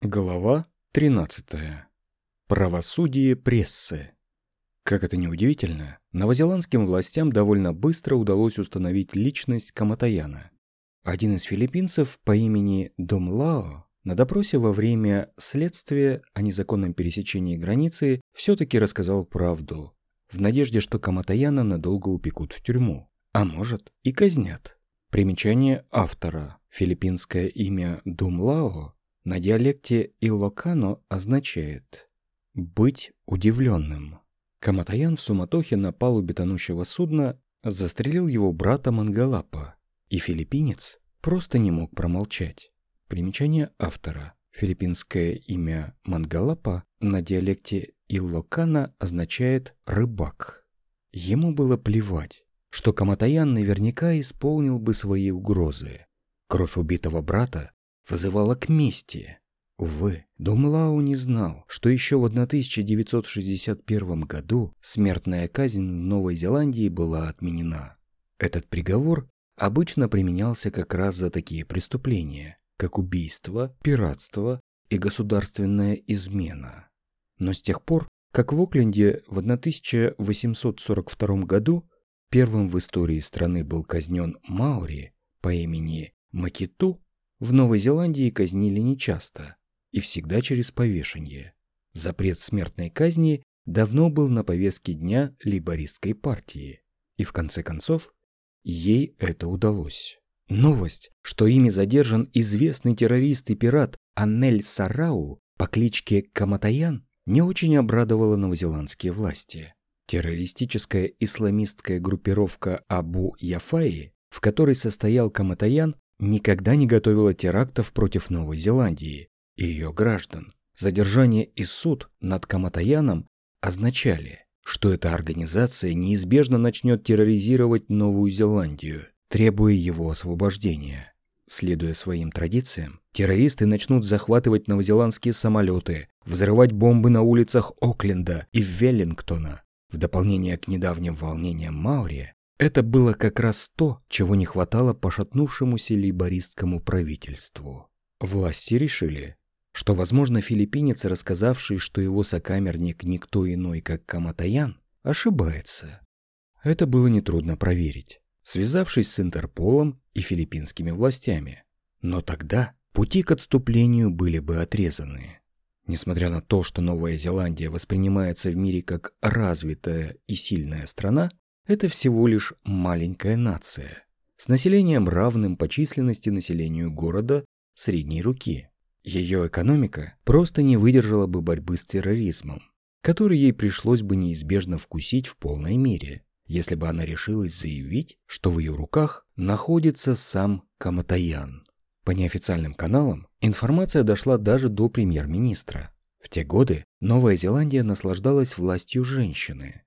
Глава 13. Правосудие прессы. Как это ни удивительно, новозеландским властям довольно быстро удалось установить личность Каматаяна. Один из филиппинцев по имени Домлао на допросе во время следствия о незаконном пересечении границы все-таки рассказал правду, в надежде, что Каматаяна надолго упекут в тюрьму, а может и казнят. Примечание автора. Филиппинское имя Думлао на диалекте Иллокано означает «быть удивленным». Каматаян в суматохе на палубе тонущего судна застрелил его брата Мангалапа, и филиппинец просто не мог промолчать. Примечание автора. Филиппинское имя Мангалапа на диалекте Иллокана означает «рыбак». Ему было плевать, что Каматаян наверняка исполнил бы свои угрозы. Кровь убитого брата вызывала к мести. Увы, Домлау не знал, что еще в 1961 году смертная казнь в Новой Зеландии была отменена. Этот приговор обычно применялся как раз за такие преступления, как убийство, пиратство и государственная измена. Но с тех пор, как в Окленде в 1842 году первым в истории страны был казнен Маури по имени Макиту, в Новой Зеландии казнили нечасто и всегда через повешение. Запрет смертной казни давно был на повестке дня лейбористской партии, и в конце концов ей это удалось. Новость, что ими задержан известный террорист и пират Аннель Сарау по кличке Каматаян, не очень обрадовала новозеландские власти. Террористическая исламистская группировка Абу Яфаи, в которой состоял Каматаян, никогда не готовила терактов против Новой Зеландии и ее граждан. Задержание и суд над Каматаяном означали, что эта организация неизбежно начнет терроризировать Новую Зеландию, требуя его освобождения. Следуя своим традициям, террористы начнут захватывать новозеландские самолеты, взрывать бомбы на улицах Окленда и Веллингтона. В дополнение к недавним волнениям Маури, это было как раз то, чего не хватало пошатнувшемуся лейбористскому правительству. Власти решили, что, возможно, филиппинец, рассказавший, что его сокамерник никто иной, как Каматаян, ошибается. Это было нетрудно проверить, связавшись с Интерполом и филиппинскими властями. Но тогда пути к отступлению были бы отрезаны. Несмотря на то, что Новая Зеландия воспринимается в мире как развитая и сильная страна, это всего лишь маленькая нация с населением равным по численности населению города средней руки. Ее экономика просто не выдержала бы борьбы с терроризмом, который ей пришлось бы неизбежно вкусить в полной мере, если бы она решилась заявить, что в ее руках находится сам Каматаян. По неофициальным каналам информация дошла даже до премьер-министра. В те годы Новая Зеландия наслаждалась властью женщины,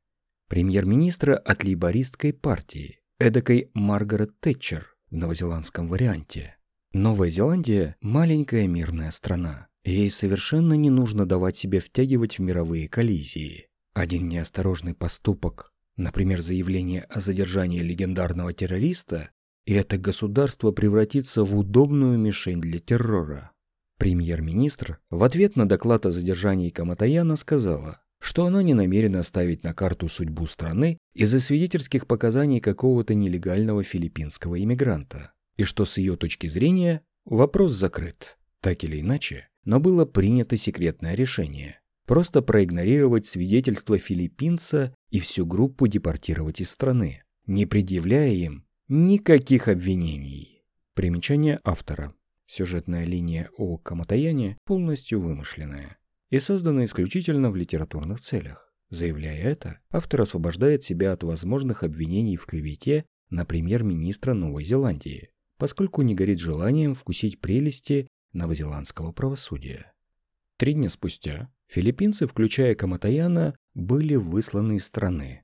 премьер-министра от лейбористской партии, эдакой Маргарет Тэтчер в новозеландском варианте. Новая Зеландия – маленькая мирная страна. Ей совершенно не нужно давать себя втягивать в мировые коллизии. Один неосторожный поступок, например, заявление о задержании легендарного террориста, и это государство превратится в удобную мишень для террора. Премьер-министр в ответ на доклад о задержании Каматаяна сказала, что она не намерена ставить на карту судьбу страны из-за свидетельских показаний какого-то нелегального филиппинского иммигранта, и что с ее точки зрения вопрос закрыт. Так или иначе, но было принято секретное решение – просто проигнорировать свидетельство филиппинца и всю группу депортировать из страны, не предъявляя им никаких обвинений. Примечание автора. Сюжетная линия о Каматаяне полностью вымышленная и создана исключительно в литературных целях. Заявляя это, автор освобождает себя от возможных обвинений в клевете на премьер-министра Новой Зеландии, поскольку не горит желанием вкусить прелести новозеландского правосудия. Три дня спустя филиппинцы, включая Каматаяна, были высланы из страны.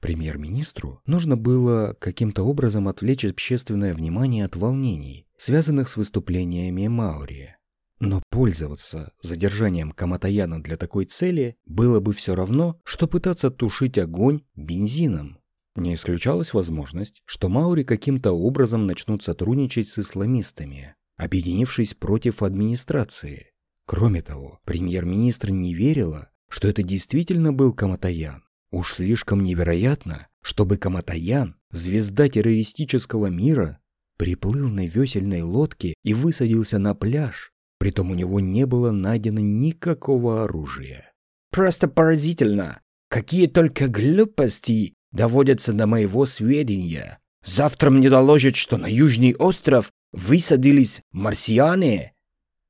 Премьер-министру нужно было каким-то образом отвлечь общественное внимание от волнений, связанных с выступлениями Маори. Но пользоваться задержанием Каматаяна для такой цели было бы все равно, что пытаться тушить огонь бензином. Не исключалась возможность, что Маури каким-то образом начнут сотрудничать с исламистами, объединившись против администрации. Кроме того, премьер-министр не верила, что это действительно был Каматаян. Уж слишком невероятно, чтобы Каматаян, звезда террористического мира, приплыл на весельной лодке и высадился на пляж, притом у него не было найдено никакого оружия. «Просто поразительно! Какие только глупости доводятся до моего сведения! Завтра мне доложат, что на Южный остров высадились марсиане!»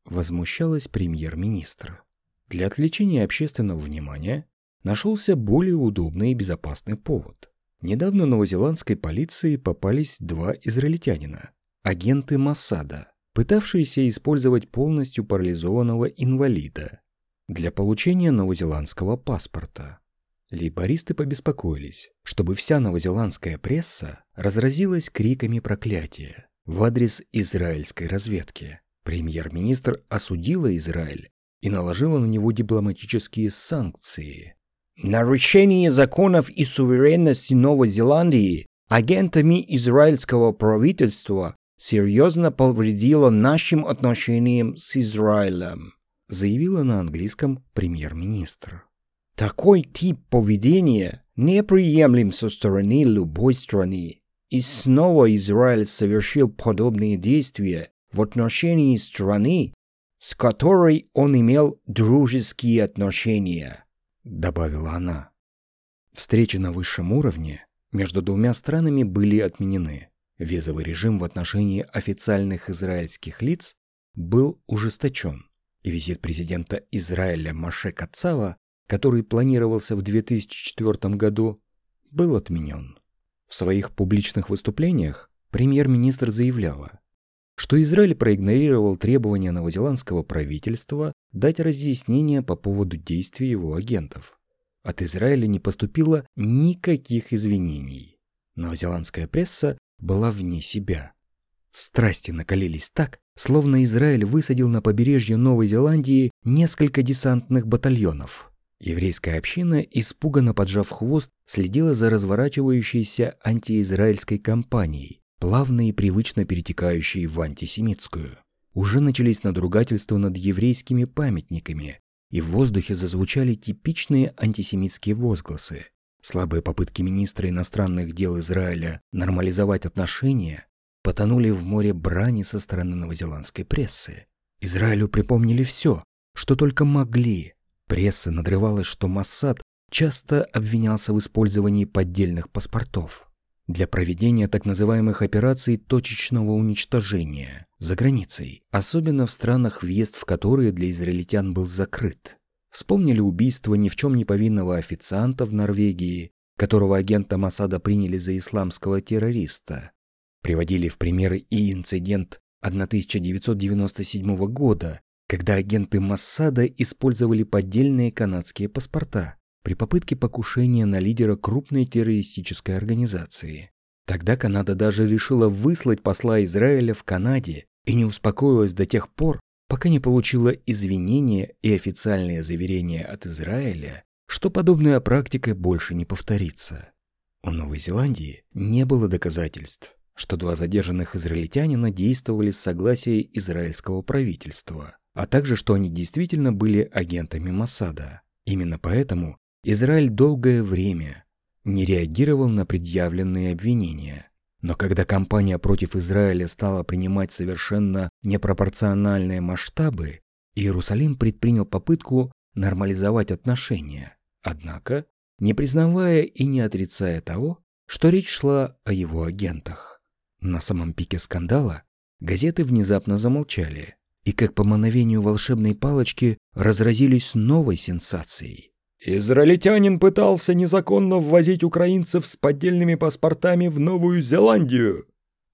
Возмущалась премьер-министр. Для отвлечения общественного внимания нашелся более удобный и безопасный повод. Недавно новозеландской полиции попались два израильтянина, агенты Массада, пытавшиеся использовать полностью парализованного инвалида для получения новозеландского паспорта. Лейбористы побеспокоились, чтобы вся новозеландская пресса разразилась криками проклятия в адрес израильской разведки. Премьер-министр осудила Израиль и наложила на него дипломатические санкции. Нарушение законов и суверенности Новой Зеландии агентами израильского правительства серьезно повредило нашим отношениям с Израилем, заявила на английском премьер-министр. Такой тип поведения неприемлем со стороны любой страны. И снова Израиль совершил подобные действия в отношении страны, с которой он имел дружеские отношения, добавила она. Встречи на высшем уровне между двумя странами были отменены. Визовый режим в отношении официальных израильских лиц был ужесточен, и визит президента Израиля Маше Кацава, который планировался в 2004 году, был отменен. В своих публичных выступлениях премьер-министр заявляла, что Израиль проигнорировал требования новозеландского правительства дать разъяснения по поводу действий его агентов. От Израиля не поступило никаких извинений. Новозеландская пресса была вне себя. Страсти накалились так, словно Израиль высадил на побережье Новой Зеландии несколько десантных батальонов. Еврейская община, испуганно поджав хвост, следила за разворачивающейся антиизраильской кампанией, плавно и привычно перетекающей в антисемитскую. Уже начались надругательства над еврейскими памятниками, и в воздухе зазвучали типичные антисемитские возгласы. Слабые попытки министра иностранных дел Израиля нормализовать отношения потонули в море брани со стороны новозеландской прессы. Израилю припомнили все, что только могли. Пресса надрывалась, что Моссад часто обвинялся в использовании поддельных паспортов для проведения так называемых операций точечного уничтожения за границей, особенно в странах, въезд в которые для израильтян был закрыт. Вспомнили убийство ни в чем не повинного официанта в Норвегии, которого агента Масада приняли за исламского террориста. Приводили в пример и инцидент 1997 года, когда агенты Массада использовали поддельные канадские паспорта при попытке покушения на лидера крупной террористической организации. Тогда Канада даже решила выслать посла Израиля в Канаде и не успокоилась до тех пор, пока не получила извинения и официальные заверения от Израиля, что подобная практика больше не повторится. У Новой Зеландии не было доказательств, что два задержанных израильтянина действовали с согласия израильского правительства, а также что они действительно были агентами Масада. Именно поэтому Израиль долгое время не реагировал на предъявленные обвинения. Но когда кампания против Израиля стала принимать совершенно непропорциональные масштабы, Иерусалим предпринял попытку нормализовать отношения, однако не признавая и не отрицая того, что речь шла о его агентах. На самом пике скандала газеты внезапно замолчали и, как по мановению волшебной палочки, разразились новой сенсацией. Израильтянин пытался незаконно ввозить украинцев с поддельными паспортами в Новую Зеландию.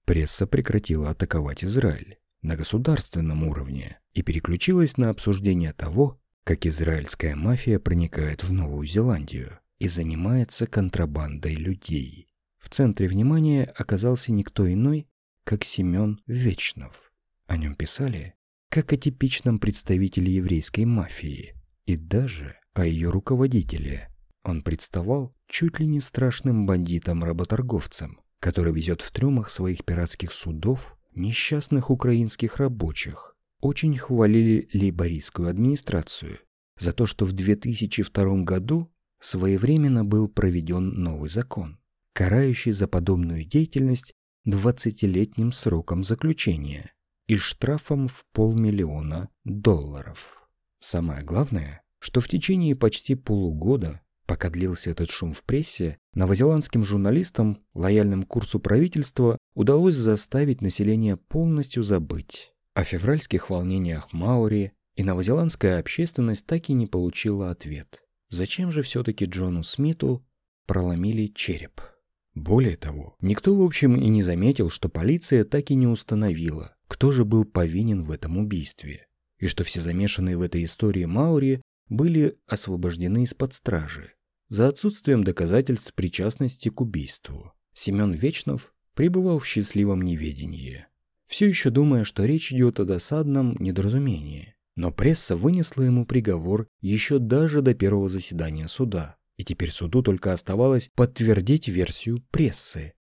Пресса прекратила атаковать Израиль на государственном уровне и переключилась на обсуждение того, как израильская мафия проникает в Новую Зеландию и занимается контрабандой людей. В центре внимания оказался никто иной, как Семен Вечнов. О нем писали как о типичном представителе еврейской мафии и даже о ее руководителе. Он представал чуть ли не страшным бандитом-работорговцем, который везет в трюмах своих пиратских судов несчастных украинских рабочих очень хвалили лейбористскую администрацию за то, что в 2002 году своевременно был проведен новый закон, карающий за подобную деятельность 20-летним сроком заключения и штрафом в полмиллиона долларов. Самое главное, что в течение почти полугода, пока длился этот шум в прессе, новозеландским журналистам, лояльным курсу правительства, удалось заставить население полностью забыть о февральских волнениях Маури, и новозеландская общественность так и не получила ответ. Зачем же все-таки Джону Смиту проломили череп? Более того, никто в общем и не заметил, что полиция так и не установила, кто же был повинен в этом убийстве, и что все замешанные в этой истории Маури были освобождены из-под стражи за отсутствием доказательств причастности к убийству. Семен Вечнов пребывал в счастливом неведении, все еще думая, что речь идет о досадном недоразумении. Но пресса вынесла ему приговор еще даже до первого заседания суда, и теперь суду только оставалось подтвердить версию прессы